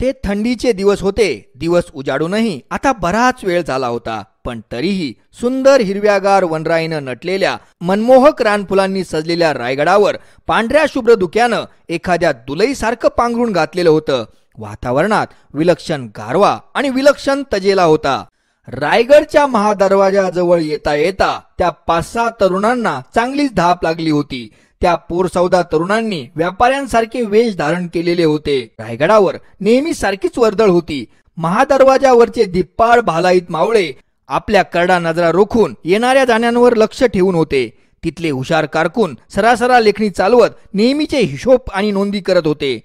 ते थंडीचे दिवस होते दिवस उजाडूनही आता बराच वेळ झाला होता. पण तरीही सुंदर हिरव्यागार वनराईनं नटलेल्या मनमोहक रानफुलांनी सजलेल्या रायगडावर पांढऱ्या शुभ्र दुक्यानं एखाद्या दुलईसारखं पांघरून घातलेलं होतं. वातावरणात विलक्षण गारवा आणि विलक्षण तजेला होता. रायगडच्या महादरवाजाजवळ येता येता त्या पाच सहा तरुणांना चांगलीच धाप लागली होती. त्या पोरसौदा तरुणांनी व्यापाऱ्यांसारखे वेश धारण केलेले होते. रायगडावर नेहमी सारखीच वर्दळ होती. महादरवाजावरचे दिप्पाळ भालाईत मावळे आपल्या करडा नजरा रोखून येणाऱ्या जाण्यांवर लक्ष ठेवून होते. तिथले हुशार कारकून सरासरा लेखणी चालवत नेहमीचे हिशोब आणि नोंदी करत होते.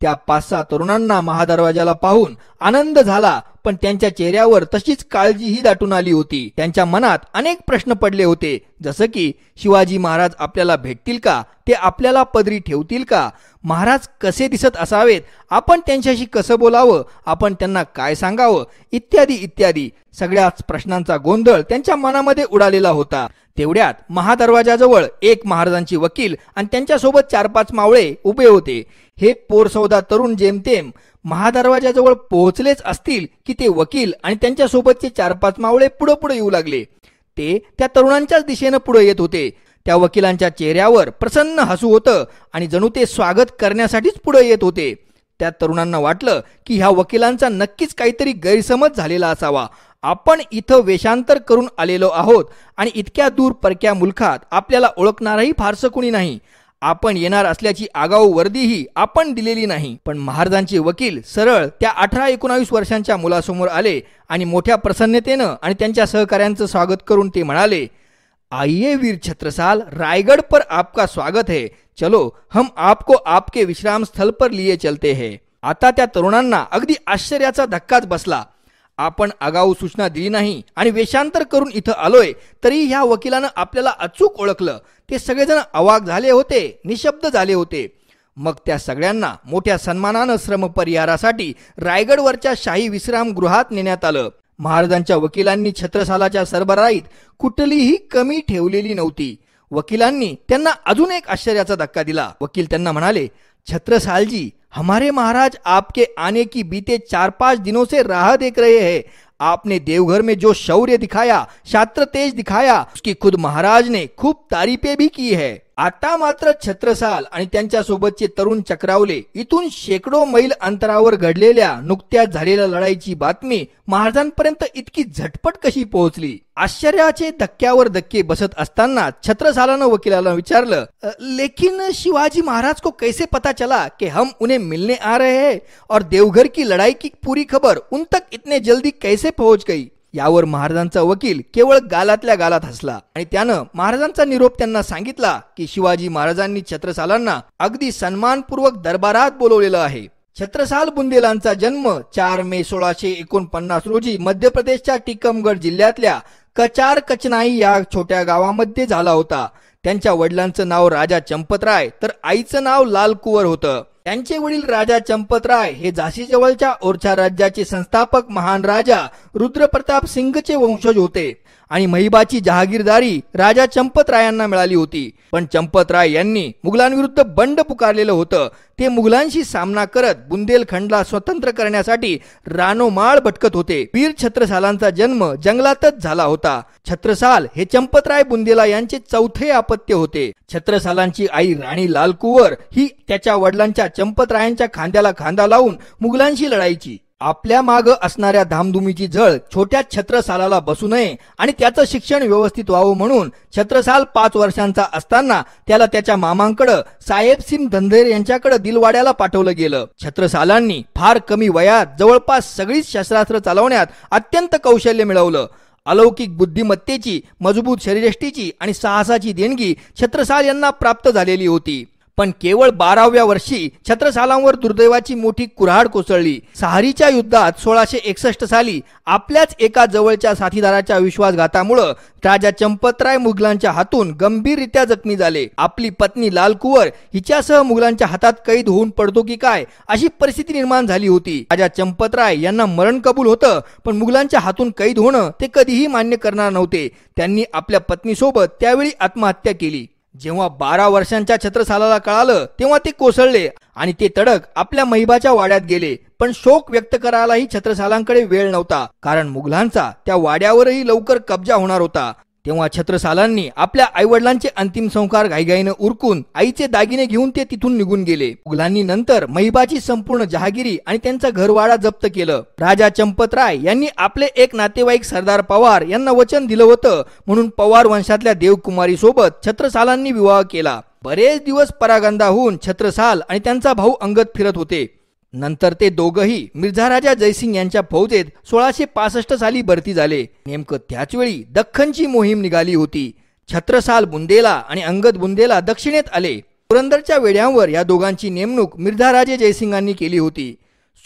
त्या पाच सहा तरुणांना महादरवाजाला पाहून आनंद झाला. पण त्यांच्या चेहऱ्यावर तशीच काळजीही दाटून आली होती. त्यांच्या मनात अनेक प्रश्न पडले होते. जसं की शिवाजी महाराज आपल्याला भेटतील का? ते आपल्याला पदरी ठेवतील का? महाराज कसे दिसत असावेत? आपण त्यांच्याशी कसं बोलावं? आपण त्यांना काय सांगावं? इत्यादी इत्यादी. सगळ्याच प्रश्नांचा गोंधळ त्यांच्या मनामध्ये उडालेला होता. तेवढ्यात महादरवाजाजवळ एक महाराजांची वकील आणि त्यांच्यासोबत चार पाच मावळे उभे होते. हे पोरसौदा तरुण जेमतेम महादरवाजाजवळ पोहोचलेच असतील की ते वकील आणि त्यांच्यासोबतचे चार पाच मावळे पुढे पुढे येऊ लागले. ते त्या तरुणांच्याच दिशेनं पुढे येत होते. त्या वकिलांच्या चेहऱ्यावर प्रसन्न हसू होतं आणि जणू ते स्वागत करण्यासाठीच पुढे येत होते. त्या तरुणांना वाटलं की ह्या वकिलांचा नक्कीच काहीतरी गैरसमज झालेला असावा. आपण इथं वेशांतर करून आलेलो आहोत आणि इतक्या दूर परक्या मुलखात आपल्याला ओळखणारही फारसं कुणी नाही. आपण येणार असल्याची आगाऊ वर्दीही आपण दिलेली नाही. पण महाराजांचे वकील सरळ त्या अठरा एकोणावीस वर्षांच्या मुलासमोर आले आणि मोठ्या प्रसन्नतेनं आणि त्यांच्या सहकाऱ्यांचं स्वागत करून ते म्हणाले आइए वीर छत्रसाल रायगढ़ पर आपका स्वागत है. चलो हम आपको आपके विश्राम स्थल पर लिए चलते हैं. आता त्या तरुणांना अगदी आश्चर्याचा धक्काच बसला. आपण आगाऊ सूचना दिली नाही आणि वेशांतर करून इथं आलोय तरी ह्या वकिलानं आपल्याला अचूक ओळखलं. ते सगळेजण अवाक झाले होते निशब्द झाले होते. मग त्या सगळ्यांना मोठ्या सन्मानानं श्रमपरिहारासाठी रायगडवरच्या शाही विश्रामगृहात नेण्यात आलं. महाराजांच्या वकिलांनी छत्रसालाच्या सरबराईत कुठलीही कमी ठेवलेली नव्हती. वकिलांनी त्यांना अजून एक आश्चर्याचा धक्का दिला. वकील त्यांना म्हणाले छत्रसालजी हमारे महाराज आपके आने की बीते चार पाँच दिनों से राह देख रहे हैं। आपने देवघर में जो शौर्य दिखाया, शास्त्र तेज दिखाया, उसकी खुद महाराज ने खूब तारीफे भी की है। आता मात्र छत्रसाल आणि त्यांच्या सोबतचे तरुण चक्रावले इथून शेकडो मैल अंतरावर घडलेल्या नुकत्याच झालेल्या लढाईची बातमी महाराजांपर्यंत इतकी झटपट कशी पोहोचली? आश्चर्याचे धक्क्यावर धक्के बसत असताना छत्रसालानं वकिलाला विचारलं लेकिन शिवाजी महाराज को कैसे पता चला कि हम उन्हें मिलने आ रहे हैं और देवघर की लड़ाई की पूरी खबर उन तक इतने जल्दी कैसे पहुंच गई? यावर महाराजांचा वकील केवळ गालातल्या गालात हसला आणि त्यानं महाराजांचा निरोप त्यांना सांगितला की शिवाजी महाराजांनी छत्रसालांना अगदी सन्मानपूर्वक दरबारात बोलवलेलं आहे. छत्रसाल बुंदेलांचा जन्म चार मे सोळाशे एकोणपन्नास रोजी मध्य प्रदेशच्या टिकमगड जिल्ह्यातल्या कचार कचनाई या छोट्या गावामध्ये झाला होता. त्यांच्या वडिलांचं नाव राजा चंपतराय तर आईचं नाव लाल कुवर होतं. त्यांचे वडील राजा चंपतराय हे झाशीजवळच्या ओरछा राज्याचे संस्थापक महान राजा रुद्रप्रताप सिंगचे वंशज होते. आणि महिबाची जहागीरदारी राजा चंपतरायांना मिळाली होती. पण चंपतराय यांनी मुघलांविरुद्ध बंड पुकारलेलं होतं. ते मुघलांशी सामना करत बुंदेलखंडला स्वतंत्र करण्यासाठी रानोमाळ भटकत होते. वीर छत्रसालांचा जन्म जंगलातच झाला होता. छत्रसाल हे चंपतराय बुंदेला यांचे चौथे आपत्य होते. छत्रसालांची आई राणी लालकुवर ही त्याच्या वडिलांच्या चंपतरायांच्या खांद्याला खांदा लावून मुघलांशी लढायची. आपल्या माग असणाऱ्या धामधुमीची झळ छोट्या छत्रसालाला बसू नये आणि त्याचं शिक्षण व्यवस्थित व्हावं म्हणून छत्रसाल पाच वर्षांचा असताना त्याला त्याच्या मामांकडं साहेबसिंग धंधेर यांच्याकडे दिलवाड्याला पाठवलं गेलं. छत्रसालांनी फार कमी वयात जवळपास सगळीच शस्त्रास्त्र चालवण्यात अत्यंत कौशल्य मिळवलं. अलौकिक बुद्धिमत्तेची मजबूत शरीरष्टीची आणि साहसाची देणगी छत्रसाल यांना प्राप्त झालेली होती. पण केवळ बाराव्या वर्षी छत्रसालांवर दुर्दैवाची मोठी कुऱ्हाड कोसळली. सहारीच्या युद्धात सोळाशे एकसष्ट साली आपल्याच एका जवळच्या साथीदाराच्या विश्वासघातामुळं राजा चंपतराय मुघलांच्या हातून गंभीररित्या जखमी झाले. आपली पत्नी लालकुवर हिच्यासह मुघलांच्या हातात कैद होऊन पडतो की काय अशी परिस्थिती निर्माण झाली होती. राजा चंपतराय यांना मरण कबूल होतं पण मुघलांच्या हातून कैद होणं ते कधीही मान्य करणार नव्हते. त्यांनी आपल्या पत्नीसोबत त्यावेळी आत्महत्या केली. जेव्हा बारा वर्षांच्या छत्रसालाला कळालं तेव्हा ते कोसळले आणि ते तडक आपल्या महिबाच्या वाड्यात गेले. पण शोक व्यक्त करायलाही छत्रसालांकडे वेळ नव्हता कारण मुघलांचा त्या वाड्यावरही लवकर कब्जा होणार होता. तेव्हा छत्रसालांनी आपल्या आईवडिलांचे अंतिम संस्कार घाईघाईनं उरकून आईचे दागिने घेऊन ते तिथून निघून गेले. मुघलांनी नंतर महिबाची संपूर्ण जहागिरी आणि त्यांचा घरवाडा जप्त केलं. राजा चंपतराय यांनी आपले एक नातेवाईक सरदार पवार यांना वचन दिलं होतं म्हणून पवार वंशातल्या देवकुमारी सोबत छत्रसालांनी विवाह केला. बरेच दिवस परागंदा होऊन छत्रसाल आणि त्यांचा भाऊ अंगत फिरत होते. नंतर ते दोघही मिर्झा राजा जयसिंग यांच्या फौजेत सोळाशे पासष्ट साली भरती झाले. नेमकं त्याच वेळी दख्खनची मोहीम निघाली होती. छत्रसाल बुंदेला आणि अंगद बुंदेला दक्षिणेत आले. पुरंदरच्या वेड्यांवर या दोघांची नेमणूक मिर्झा राजे जयसिंगांनी केली होती.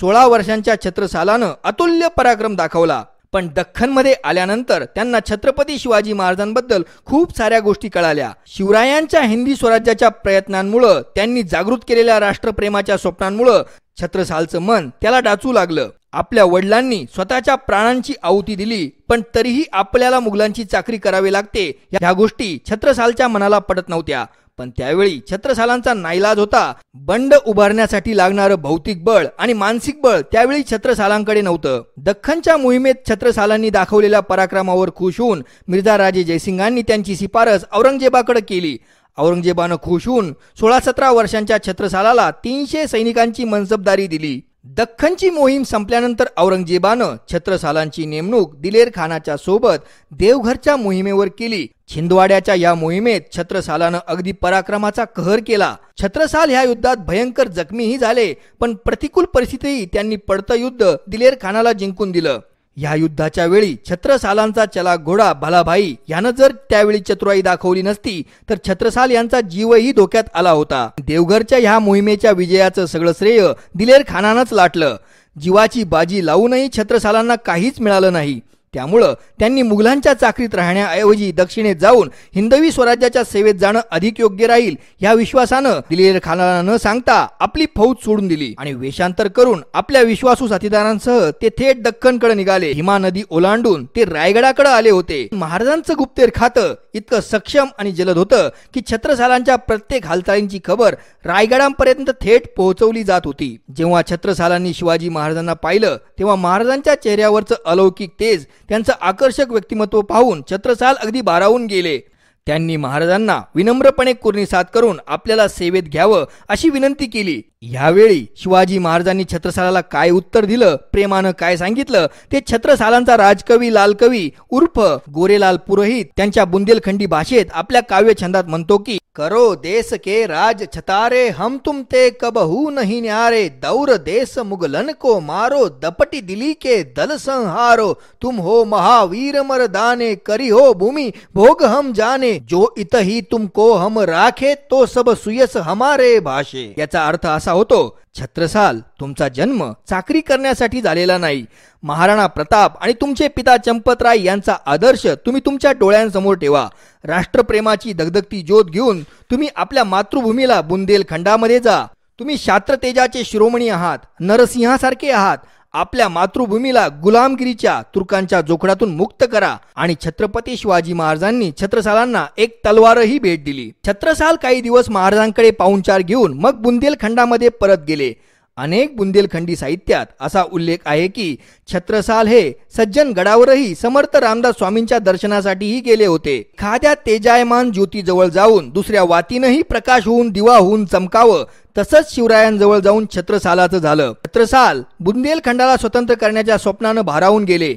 सोळा वर्षांच्या छत्रसालानं अतुल्य पराक्रम दाखवला. पण दख्खनमध्ये आल्यानंतर त्यांना छत्रपती शिवाजी महाराजांबद्दल खूप साऱ्या गोष्टी कळाल्या. शिवरायांच्या हिंदी स्वराज्याच्या प्रयत्नांमुळं त्यांनी जागृत केलेल्या राष्ट्रप्रेमाच्या स्वप्नांमुळं छत्रसालचं मन त्याला डाचू लागलं. आपल्या वडिलांनी स्वतःच्या प्राणांची आहुती दिली पण तरीही आपल्याला मुघलांची चाकरी करावी लागते ह्या गोष्टी छत्रसालच्या मनाला पडत नव्हत्या. पण त्यावेळी छत्रसालांचा नाईलाज होता. बंड उभारण्यासाठी लागणारं भौतिक बळ आणि मानसिक बळ त्यावेळी छत्रसालांकडे नव्हतं. दख्खनच्या मोहिमेत छत्रसालांनी दाखवलेल्या पराक्रमावर खुश होऊन मिर्झा राजे जयसिंगांनी त्यांची शिफारस औरंगजेबाकडे केली. औरंगजेबानं खुश होऊन सोळा सतरा वर्षांच्या छत्रसालाला तीनशे सैनिकांची मनसबदारी दिली. दख्खनची मोहीम संपल्यानंतर औरंगजेबानं छत्रसालांची नेमणूक दिलेर खानाच्या सोबत देवघरच्या मोहिमेवर केली. छिंदवाड्याच्या या मोहिमेत छत्रसालानं अगदी पराक्रमाचा कहर केला. छत्रसाल ह्या युद्धात भयंकर जखमीही झाले पण प्रतिकूल परिस्थितीही त्यांनी पडतं युद्ध दिलेर खानाला जिंकून दिलं. या युद्धाच्या वेळी छत्रसालांचा चला घोडा भलाभाई यानं जर त्यावेळी चतुराई दाखवली नसती तर छत्रसाल यांचा जीवही धोक्यात आला होता. देवघरच्या ह्या मोहिमेच्या विजयाचं सगळं श्रेय दिलेर खानानंच लाटलं. जीवाची बाजी लावूनही छत्रसालांना काहीच मिळालं नाही. त्यामुळं त्यांनी मुघलांच्या चाकरीत राहण्याऐवजी दक्षिणेत जाऊन हिंदवी स्वराज्याच्या सेवेत जाणं अधिक योग्य राहील या विश्वासानं दिलेर खानाला न सांगता आपली फौज सोडून दिली. आणि वेशांतर करून आपल्या विश्वासू साथीदारांसह ते थेट दख्खनकडे निघाले. हिमा नदी ओलांडून ते रायगडाकडे आले होते. महाराजांचं गुप्तेर खातं इतकं सक्षम आणि जलद होतं की छत्रसालांच्या प्रत्येक हालचालींची खबर रायगडापर्यंत थेट पोहोचवली जात होती. जेव्हा छत्रसालांनी शिवाजी महाराजांना पाहिलं तेव्हा महाराजांच्या चेहऱ्यावरचं अलौकिक तेज त्यांचं आकर्षक व्यक्तिमत्व पाहून छत्रसाल अगदी बारावून गेले. त्यांनी महाराजांना विनम्रपणे कुर्निसात करून आपल्याला सेवेत घ्यावं अशी विनंती केली. यावेळी शिवाजी महाराजांनी छत्रसालाला काय उत्तर दिलं प्रेमानं काय सांगितलं ते छत्रसालांचा राजकवी लालकवी उर्फ गोरेलाल पुरोहित त्यांच्या बुंदेलखंडी भाषेत आपल्या काव्यछंदात म्हणतो की करो देश के राज छतारे हम तुम ते कबहू नहीं न्यारे दौर देश मुगलन को मारो दपटी दिली के दल संहारो तुम हो महावीर मरदाने करी हो भूमि भोग हम जाने जो इतही तुमको हम राखे तो सब सुयस हमारे भाषे. याचा अर्थ असा होतो छत्रसाल तुमचा जन्म चाकरी करण्यासाठी झालेला नाही. महाराणा प्रताप आणि तुमचे पिता चंपतराय यांचा आदर्श तुम्ही तुमच्या डोळ्यांसमोर ठेवा. राष्ट्रप्रेमाची दगदगती ज्योत घेऊन तुम्ही आपल्या मातृभूमीला बुंदेलखंडामध्ये जा. तुम्ही शास्त्रतेजाचे शिरोमणी आहात नरसिंहासारखे आहात आपल्या मातृभूमीला गुलामगिरीच्या तुर्कांच्या जोखडातून मुक्त करा आणि छत्रपती शिवाजी महाराजांनी छत्रसालांना एक तलवारही भेट दिली. छत्रसाल काही दिवस महाराजांकडे पाहुणचार घेऊन मग बुंदेलखंडामध्ये परत गेले. अनेक बुंदेलखंडी साहित्यात असा उल्लेख आहे की छत्रसाल हे सज्जन गडावरही समर्थ रामदास स्वामींच्या दर्शनासाठीही गेले होते. खाद्या तेजायमान ज्योतीजवळ जाऊन दुसऱ्या वातीनंही प्रकाश होऊन दिवा होऊन चमकावं तसंच शिवरायांजवळ जाऊन छत्रसालाचं झालं. छत्रसाल बुंदेलखंडाला स्वतंत्र करण्याच्या स्वप्नानं भारावून गेले.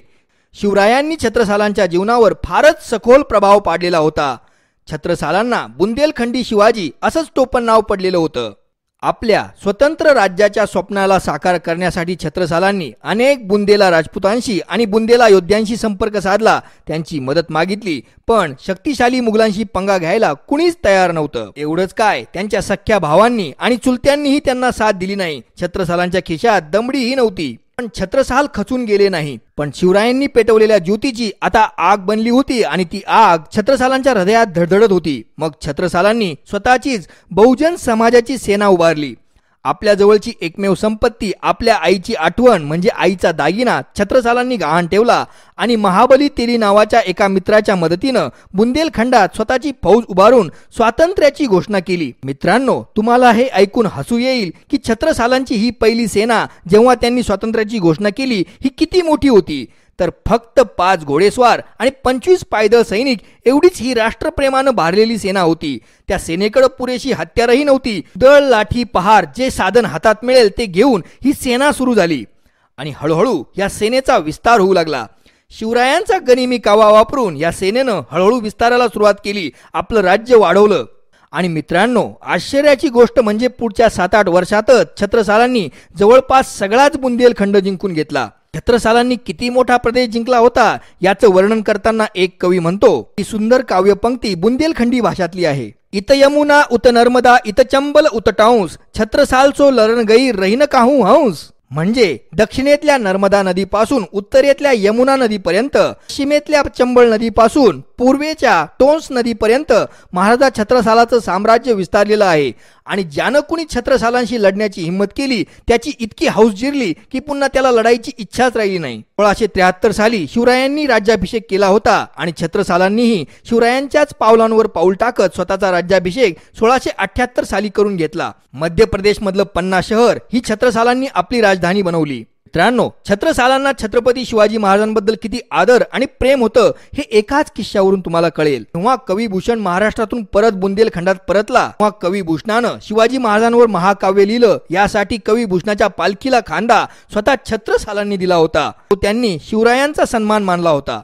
शिवरायांनी छत्रसालांच्या जीवनावर फारच सखोल प्रभाव पाडलेला होता. छत्रसालांना बुंदेलखंडी शिवाजी असंच टोपण नाव पडलेलं होतं. आपल्या स्वतंत्र राज्याच्या स्वप्नाला साकार करण्यासाठी छत्रसालांनी अनेक बुंदेला राजपुतांशी आणि बुंदेला योद्ध्यांशी संपर्क साधला त्यांची मदत मागितली. पण शक्तिशाली मुघलांशी पंगा घ्यायला कुणीच तयार नव्हतं. एवढंच काय त्यांच्या सख्या भावांनी आणि चुलत्यांनीही त्यांना साथ दिली नाही. छत्रसालांच्या खिशात दमडीही नव्हती. पण छत्रसाल खचून गेले नाही. पण शिवरायांनी पेटवलेल्या ज्योतीची आता आग बनली होती आणि ती आग छत्रसालांच्या हृदयात धडधडत होती. मग छत्रसालांनी स्वतःचीच बहुजन समाजाची सेना उभारली. आपल्या जवळची एकमेव संपत्ती आपल्या आईची आठवण म्हणजे आईचा दागिना छत्रसालांनी गहाण ठेवला आणि महाबली तेली नावाच्या एका मित्राच्या मदतीनं बुंदेलखंडात स्वतःची फौज उभारून स्वातंत्र्याची घोषणा केली. मित्रांनो तुम्हाला हे ऐकून हसू येईल की छत्रसालांची ही पहिली सेना जेव्हा त्यांनी स्वातंत्र्याची घोषणा केली ही किती मोठी होती? तर फक्त पाच घोडेस्वार आणि पंचवीस पायदळ सैनिक एवढीच ही राष्ट्रप्रेमानं भारलेली सेना होती. त्या सेनेकडे पुरेशी हत्यारही नव्हती. दळ लाठी पहार जे साधन हातात मिळेल ते घेऊन ही सेना सुरू झाली. आणि हळूहळू या सेनेचा विस्तार होऊ लागला. शिवरायांचा गनिमी कावा वापरून या सेनेनं हळूहळू विस्ताराला सुरुवात केली. आपलं राज्य वाढवलं. आणि मित्रांनो आश्चर्याची गोष्ट म्हणजे पुढच्या सात आठ वर्षातच छत्रसालांनी जवळपास सगळाच बुंदेलखंड जिंकून घेतला. छत्रसालांनी किती मोठा प्रदेश जिंकला होता याचं वर्णन करताना एक कवी म्हणतो ही सुंदर काव्यपंक्ती बुंदेलखंडी भाषातली आहे. इत यमुना उत नर्मदा इत चंबल उत टाऊस छत्रसालचो लरण गई रहीन काहू हंस. म्हणजे दक्षिणेतल्या नर्मदा नदीपासून उत्तरेतल्या यमुना नदीपर्यंत पश्चिमेतल्या चंबळ नदीपासून पूर्वेच्या टोन्स नदीपर्यंत महाराजा छत्रसालाचं साम्राज्य विस्तारलेलं आहे. आणि ज्यानं कुणी छत्रसालांशी लढण्याची हिंमत केली त्याची इतकी हौस जिरली की पुन्हा त्याला लढायची इच्छाच राहिली नाही. सोळाशे त्र्याहत्तर साली शिवरायांनी राज्याभिषेक केला होता आणि छत्रसालांनीही शिवरायांच्याच पावलांवर पाऊल टाकत स्वतःचा राज्याभिषेक सोळाशे अठ्याहत्तर साली करून घेतला. मध्य प्रदेश मधलं पन्ना शहर ही छत्रसालांनी आपली राजधानी बनवली. मित्रांनो छत्रसालांना छत्रपती शिवाजी महाराजांबद्दल किती आदर आणि प्रेम होतं हे एकाच किस्स्यावरून तुम्हाला कळेल. तेव्हा कवी भूषण महाराष्ट्रातून परत बुंदेलखंडात परतला. तेव्हा कवी भूषणानं शिवाजी महाराजांवर महाकाव्य लिहिलं. यासाठी कवी भूषणाच्या पालखीला खांदा स्वतः छत्रसालांनी दिला होता. तो त्यांनी शिवरायांचा सन्मान मानला होता.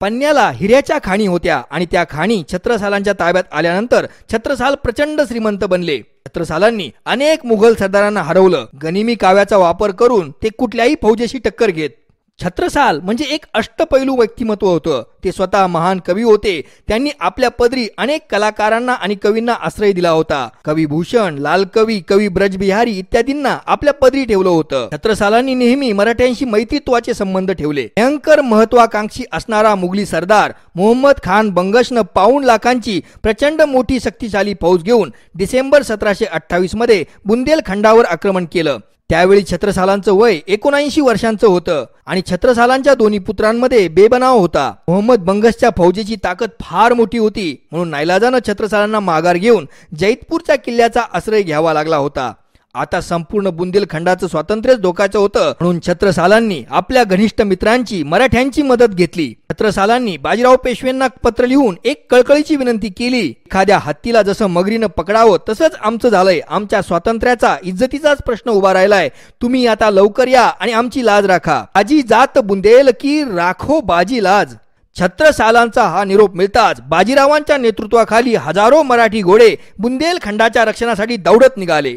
पन्याला हिऱ्याच्या खाणी होत्या आणि त्या खाणी छत्रसालांच्या ताब्यात आल्यानंतर छत्रसाल प्रचंड श्रीमंत बनले. छत्रसालांनी अनेक मुघल सरदारांना हरवलं. गनिमी काव्याचा वापर करून ते कुठल्याही फौजेशी टक्कर घेत छत्रसाल म्हणजे एक अष्टपैलू व्यक्तिमत्व होतं. ते स्वतः महान कवी होते. त्यांनी आपल्या पदरी अनेक कलाकारांना आणि कवींना आश्रय दिला होता. कवी भूषण लाल कवी कवी ब्रजबिहारी इत्यादींना आपल्या पदरी ठेवलं होतं. छत्रसालांनी नेहमी मराठ्यांशी मैत्रित्वाचे संबंध ठेवले. भयंकर महत्वाकांक्षी असणारा मुघली सरदार मोहम्मद खान बंगशनं पाऊन लाखांची प्रचंड मोठी शक्तिशाली फौज घेऊन डिसेंबर सतराशे अठ्ठावीसमध्ये बुंदेलखंडावर आक्रमण केलं. त्यावेळी छत्रसालांचं वय एकोणऐंशी वर्षांचं होतं आणि छत्रसालांच्या दोन्ही पुत्रांमध्ये बेबनाव होता. मोहम्मद बंगसच्या फौजेची ताकद फार मोठी होती म्हणून नाईलाजानं छत्रसालांना माघार घेऊन जैतपूरच्या किल्ल्याचा आश्रय घ्यावा लागला होता. आता संपूर्ण बुंदेलखंडाचं स्वातंत्र्यच धोकाचं होतं. म्हणून छत्रसालांनी आपल्या घनिष्ठ मित्रांची मराठ्यांची मदत घेतली. छत्रसालांनी बाजीराव पेशवेंना पत्र लिहून एक कळकळीची विनंती केली. एखाद्या हत्तीला जसं मगरीनं पकडावं तसंच आमचं झालंय. आमच्या स्वातंत्र्याचा इज्जतीचाच प्रश्न उभा राहिलाय. तुम्ही आता लवकर या आणि आमची लाज राखा. आजी जात बुंदेल की राखो बाजी लाज. छत्रसालांचा हा निरोप मिळताच बाजीरावांच्या नेतृत्वाखाली हजारो मराठी घोडे बुंदेलखंडाच्या रक्षणासाठी दौडत निघाले.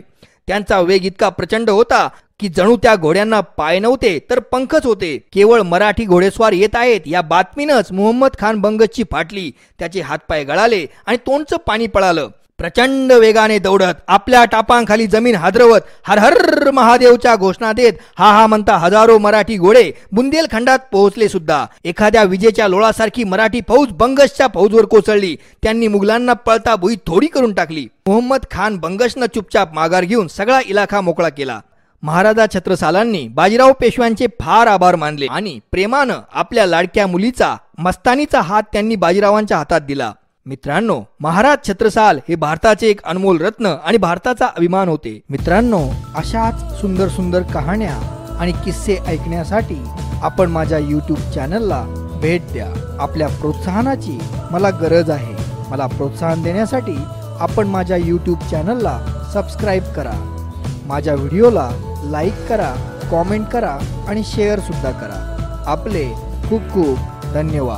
त्यांचा वेग इतका प्रचंड होता की जणू त्या घोड्यांना पाय नव्हते तर पंखच होते. केवळ मराठी घोडेस्वार येत आहेत या बातमीनंच मोहम्मद खान बंगसची फाटली. त्याचे हातपाय गळाले आणि तोंडचं पाणी पळालं. प्रचंड वेगाने दौडत आपल्या टापांखाली जमीन हादरवत हर हर महादेवच्या घोषणा देत हा हा म्हणता हजारो मराठी घोडे बुंदेलखंडात पोहोचले सुद्धा. एखाद्या विजेच्या लोळासारखी मराठी फौज बंगसच्या फौजवर कोसळली. त्यांनी मुघलांना पळता भुई थोडी करून टाकली. मोहम्मद खान बंगसनं चुपचाप माघार घेऊन सगळा इलाका मोकळा केला. महाराजा छत्रसालांनी बाजीराव पेशव्यांचे फार आभार मानले आणि प्रेमानं आपल्या लाडक्या मुलीचा मस्तानीचा हात त्यांनी बाजीरावांच्या हातात दिला. मित्रांनो महाराज छत्रसाल हे भारताचे एक अनमोल रत्न आणि भारताचा अभिमान होते. मित्रांनो अशाच सुंदर सुंदर कहाण्या आणि किस्से ऐकण्यासाठी आपण माझ्या यूट्यूब चॅनलला भेट द्या. आपल्या प्रोत्साहनाची मला गरज आहे. मला प्रोत्साहन देण्यासाठी आपण माझ्या यूट्यूब चॅनलला सबस्क्राईब करा. माझ्या व्हिडिओला लाईक करा कॉमेंट करा आणि शेअर सुद्धा करा. आपले खूप खूप धन्यवाद.